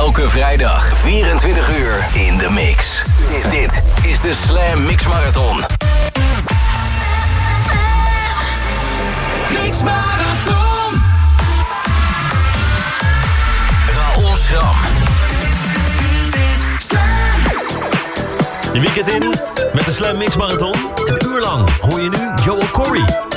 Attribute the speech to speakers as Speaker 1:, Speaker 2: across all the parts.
Speaker 1: Elke vrijdag 24 uur in de mix. Dit is de Slam Mix Marathon. Mix Marathon. Raoul Schram.
Speaker 2: Je weekend in met de Slam Mix Marathon. Een uur lang hoor je nu Joel Corey.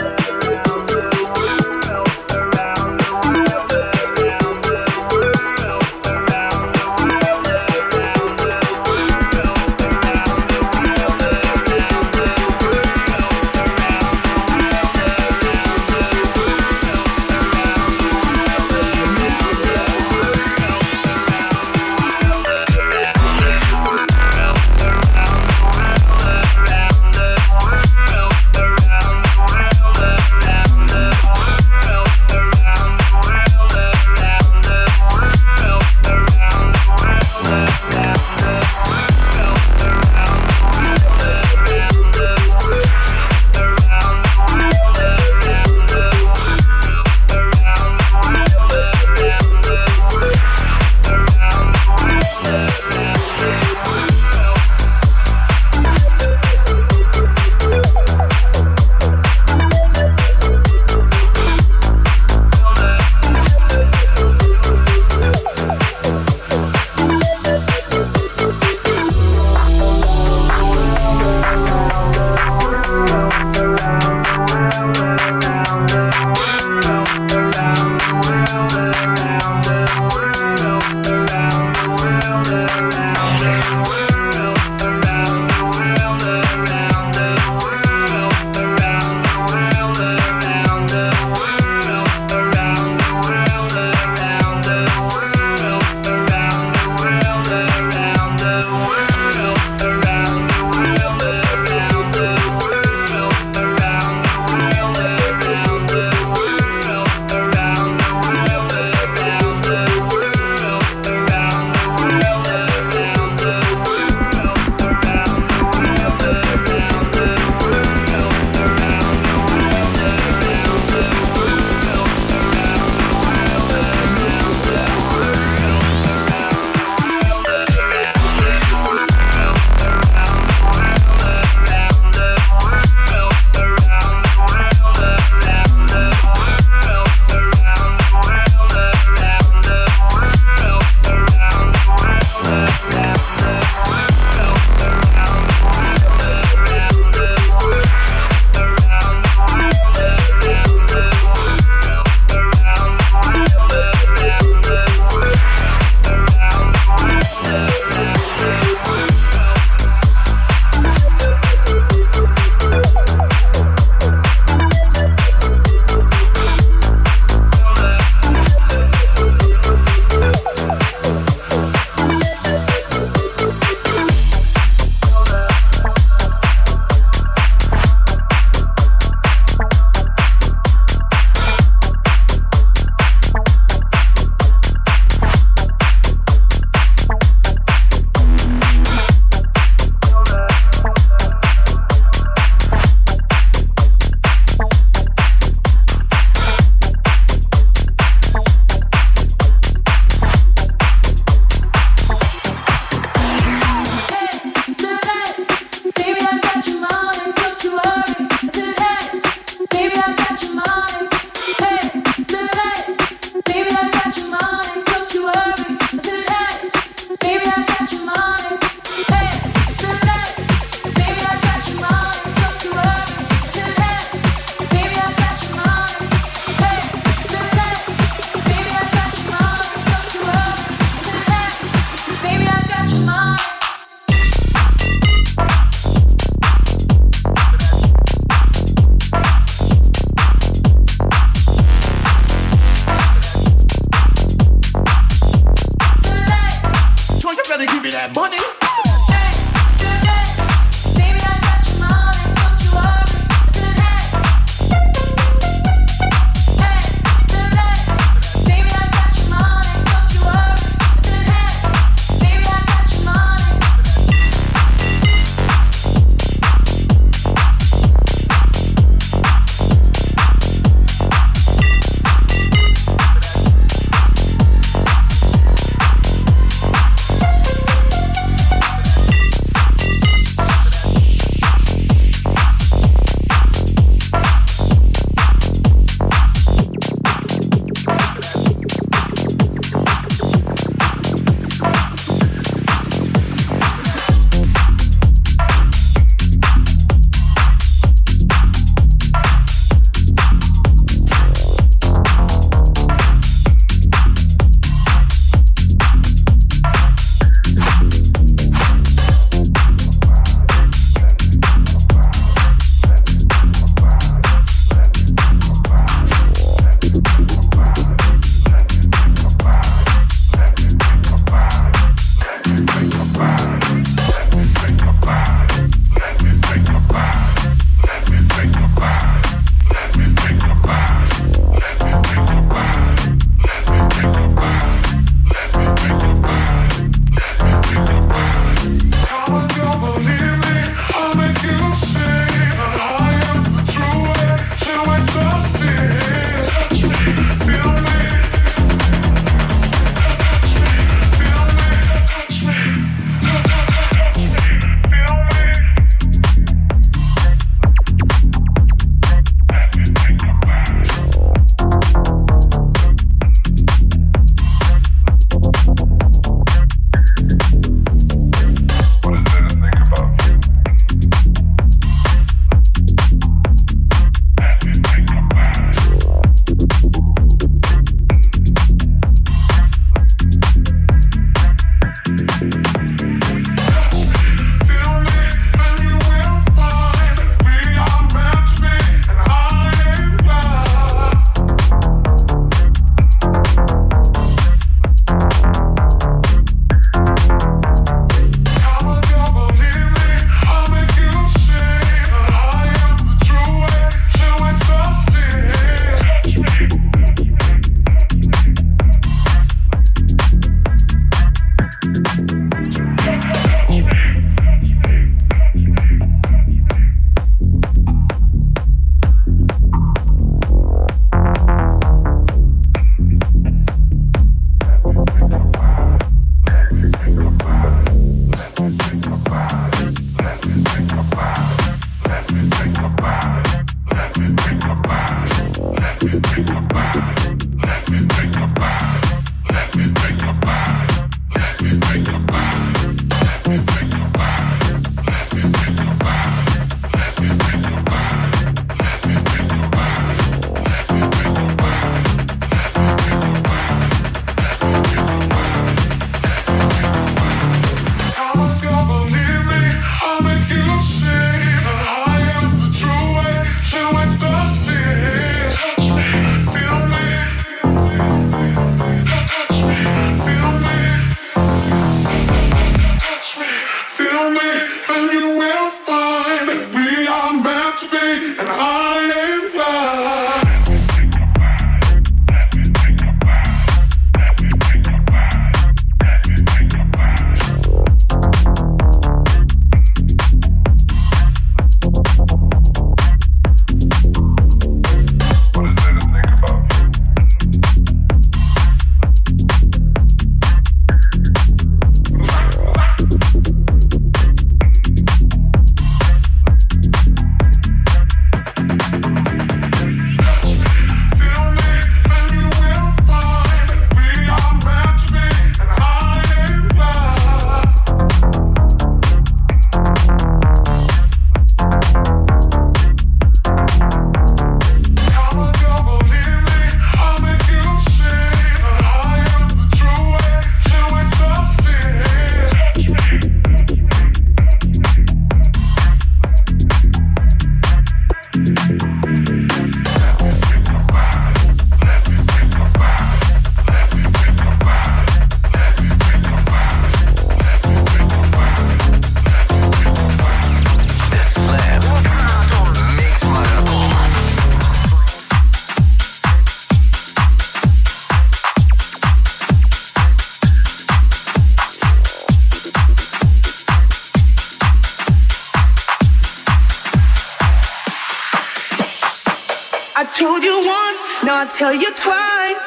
Speaker 3: Tell you twice.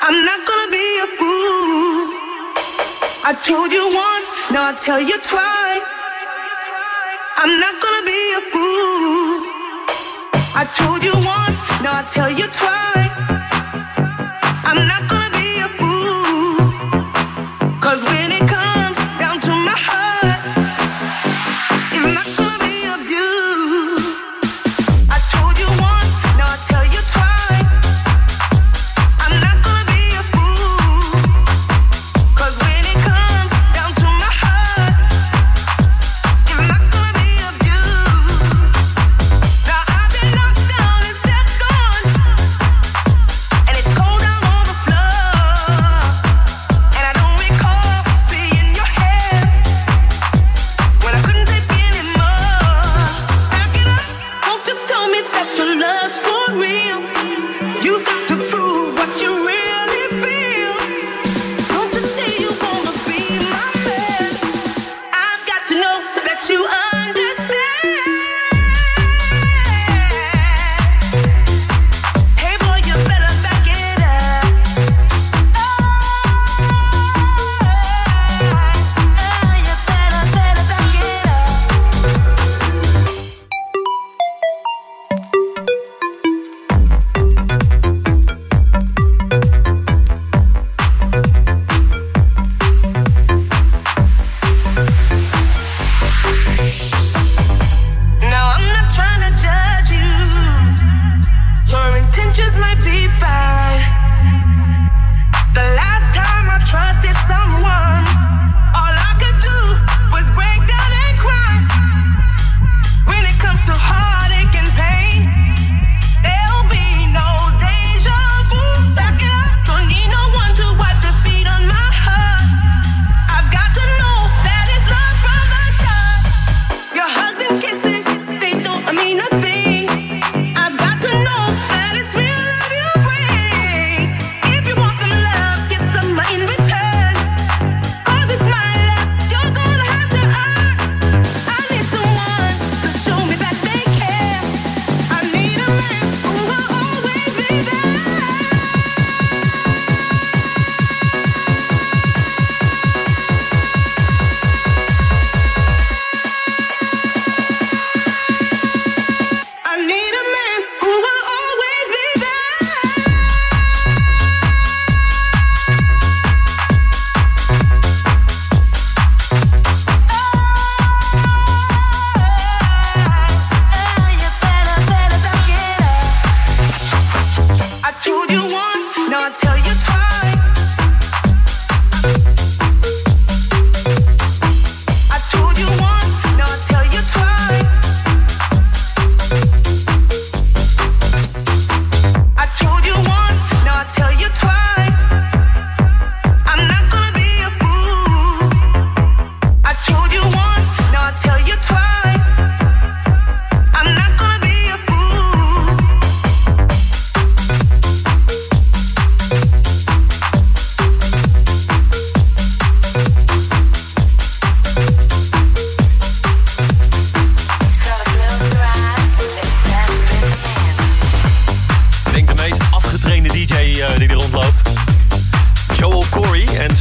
Speaker 3: I'm not gonna be a fool. I told you once, now I tell you twice. I'm not gonna be a fool. I told you once, now I tell you twice. I'm not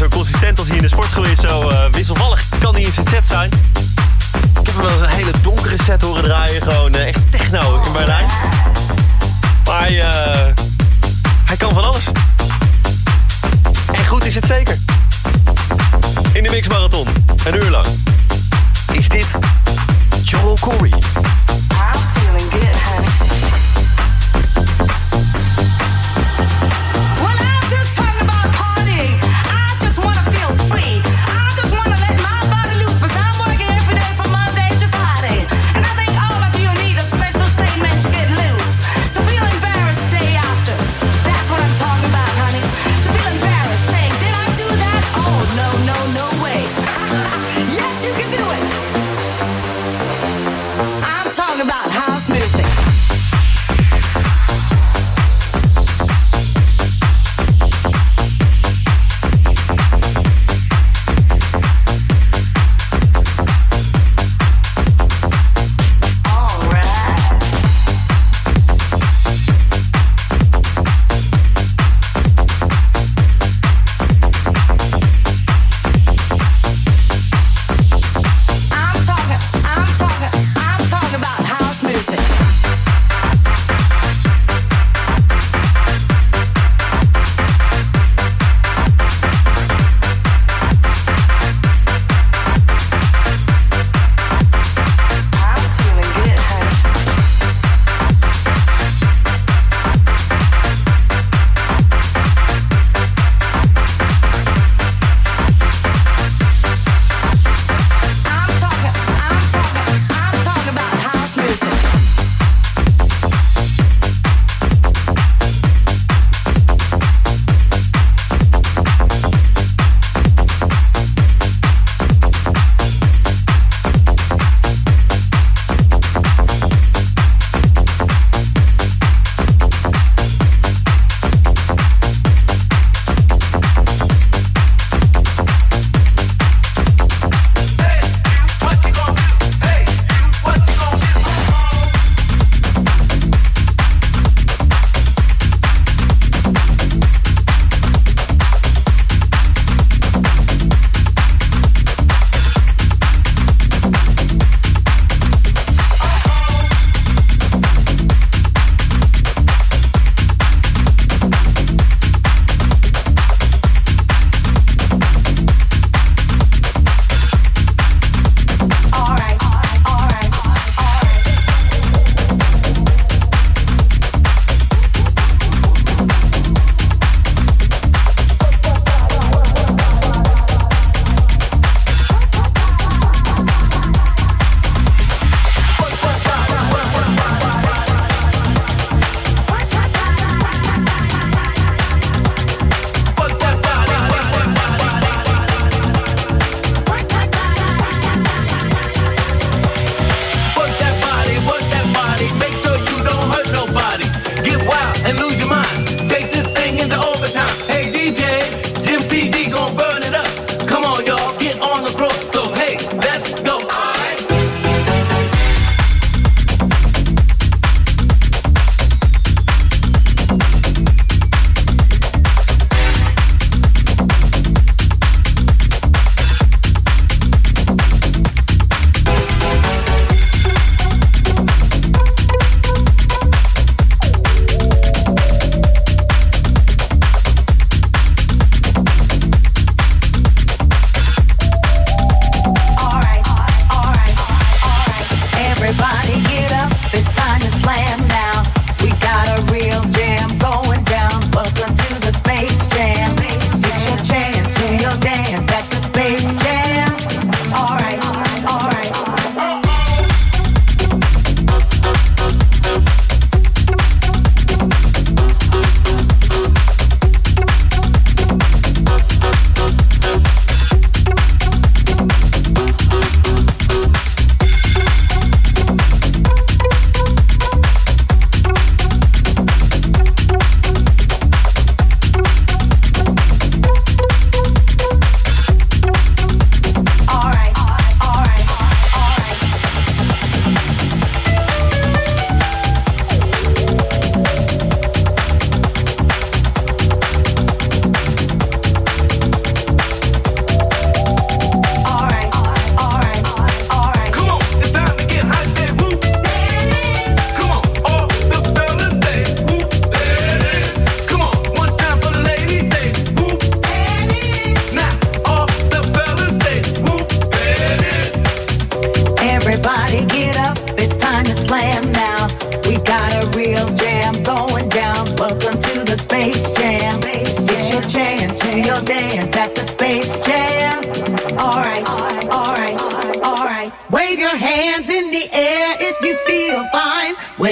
Speaker 2: zo consistent als hij in de sportschool is, zo eh, wisselvallig kan hij in zijn set zijn. Ik heb hem wel eens een hele donkere set horen draaien, gewoon eh, echt techno in Berlijn. Maar hij, eh, hij kan van alles. En goed is het zeker. In de mixmarathon een uur lang, is dit Joel Corey.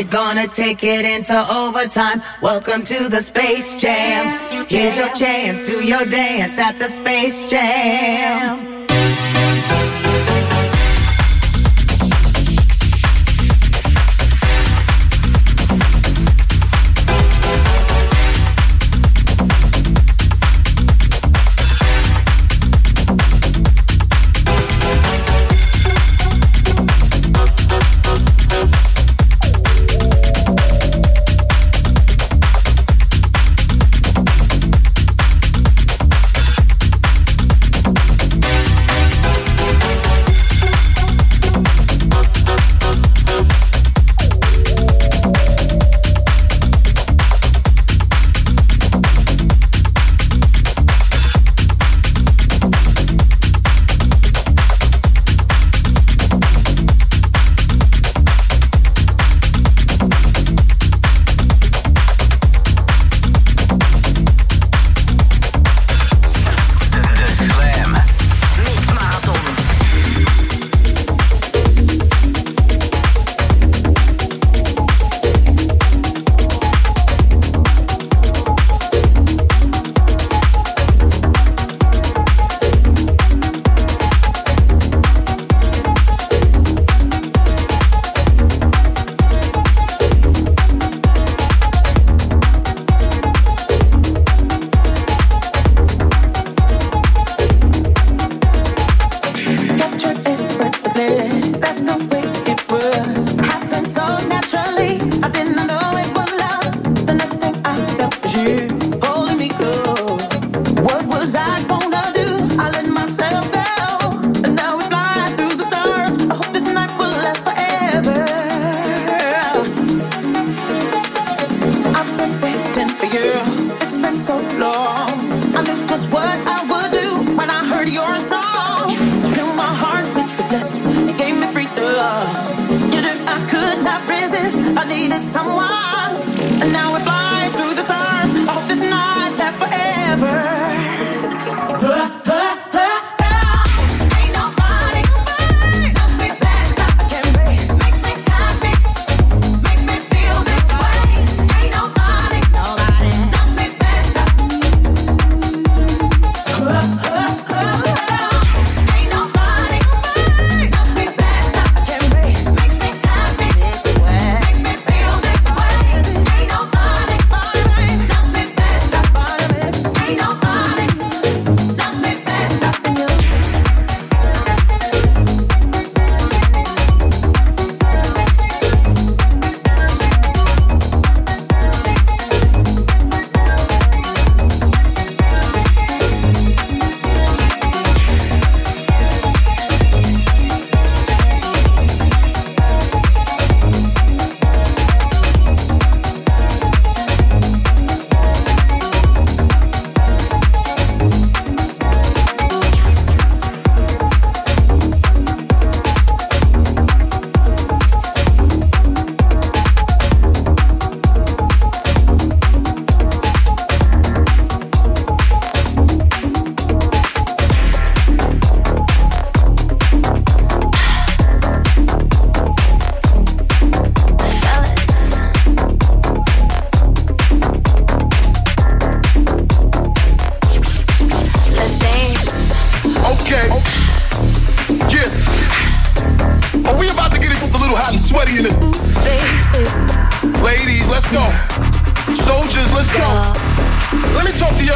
Speaker 4: Gonna take it into overtime. Welcome to the Space Jam. Here's your chance, do your dance at the Space Jam.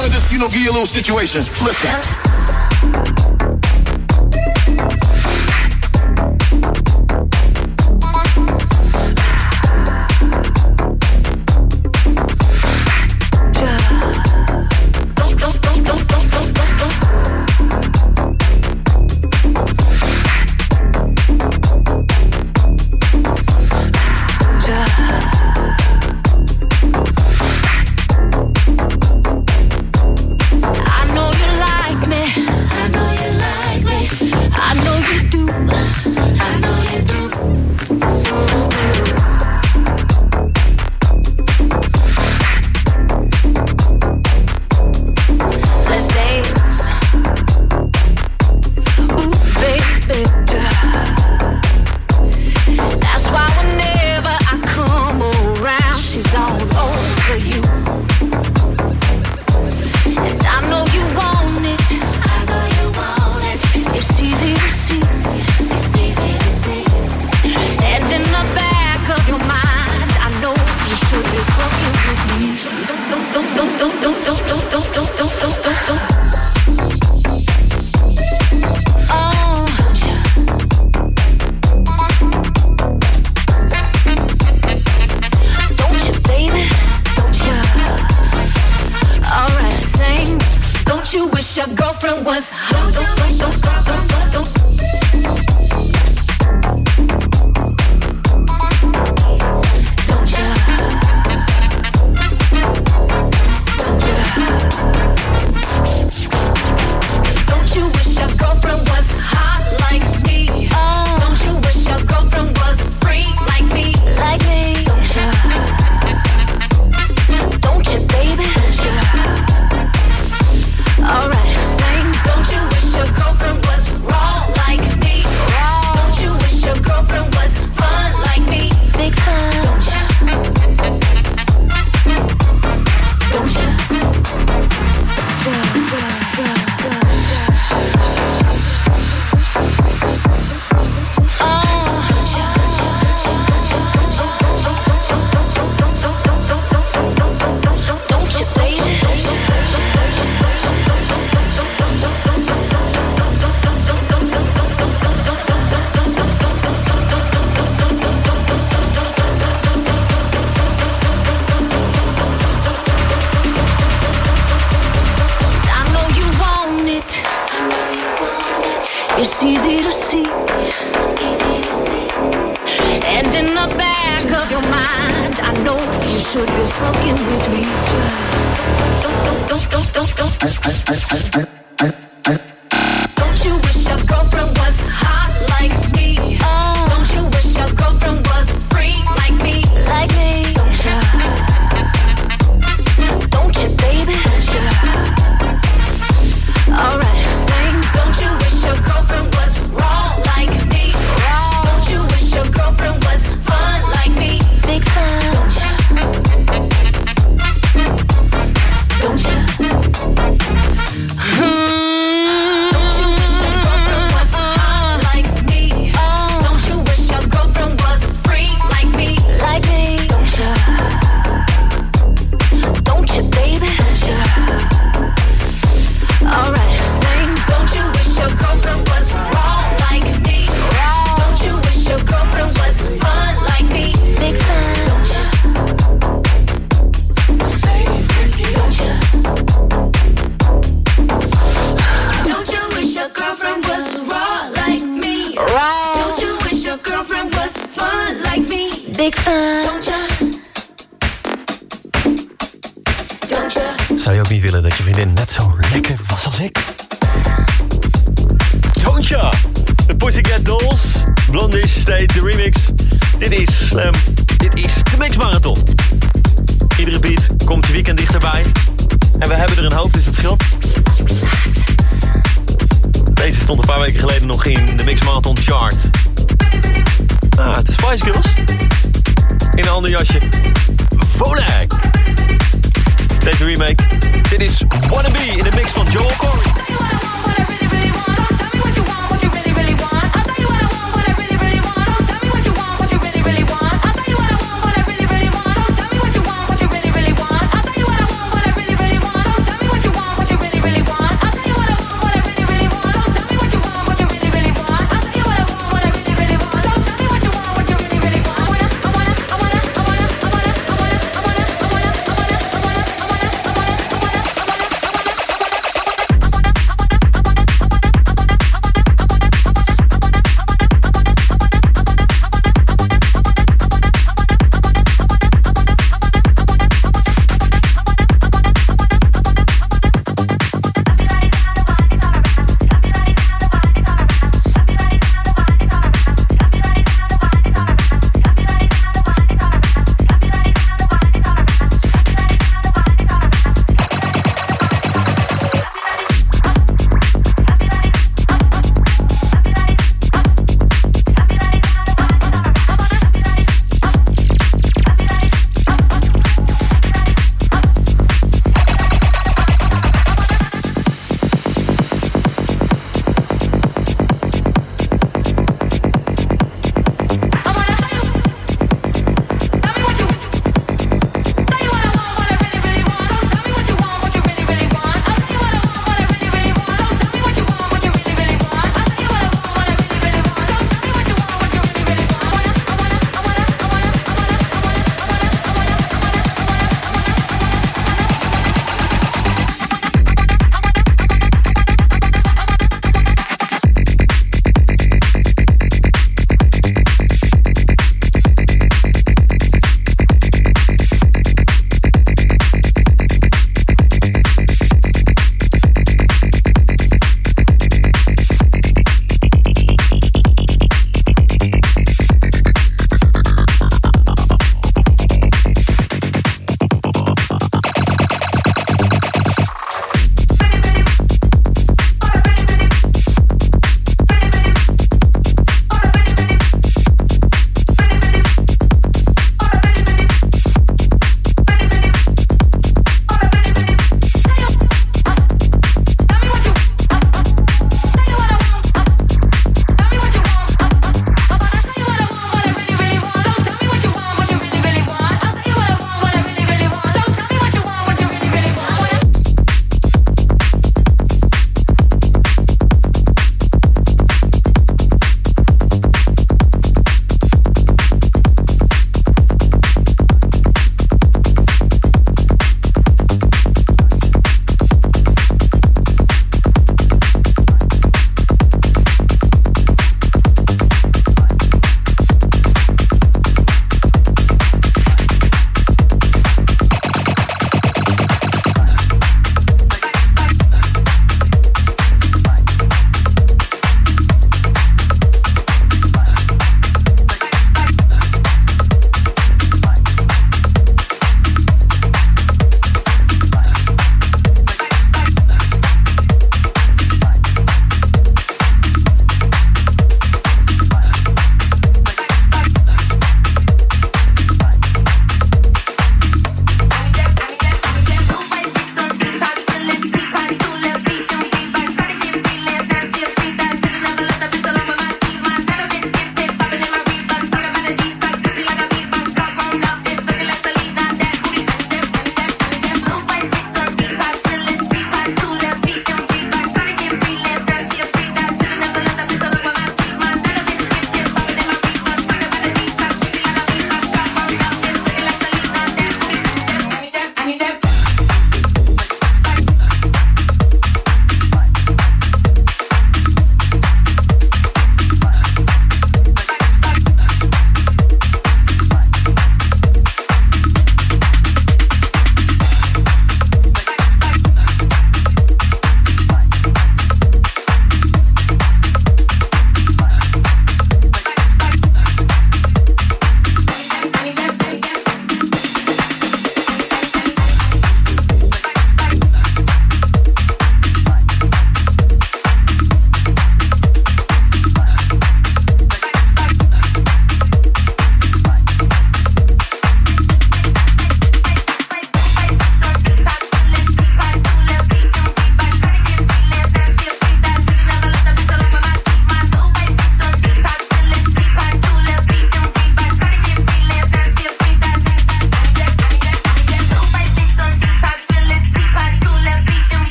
Speaker 5: trying to just, you know, give you a little situation. Listen.
Speaker 2: make.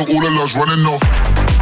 Speaker 5: all the laws running off.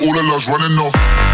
Speaker 5: All love's running off.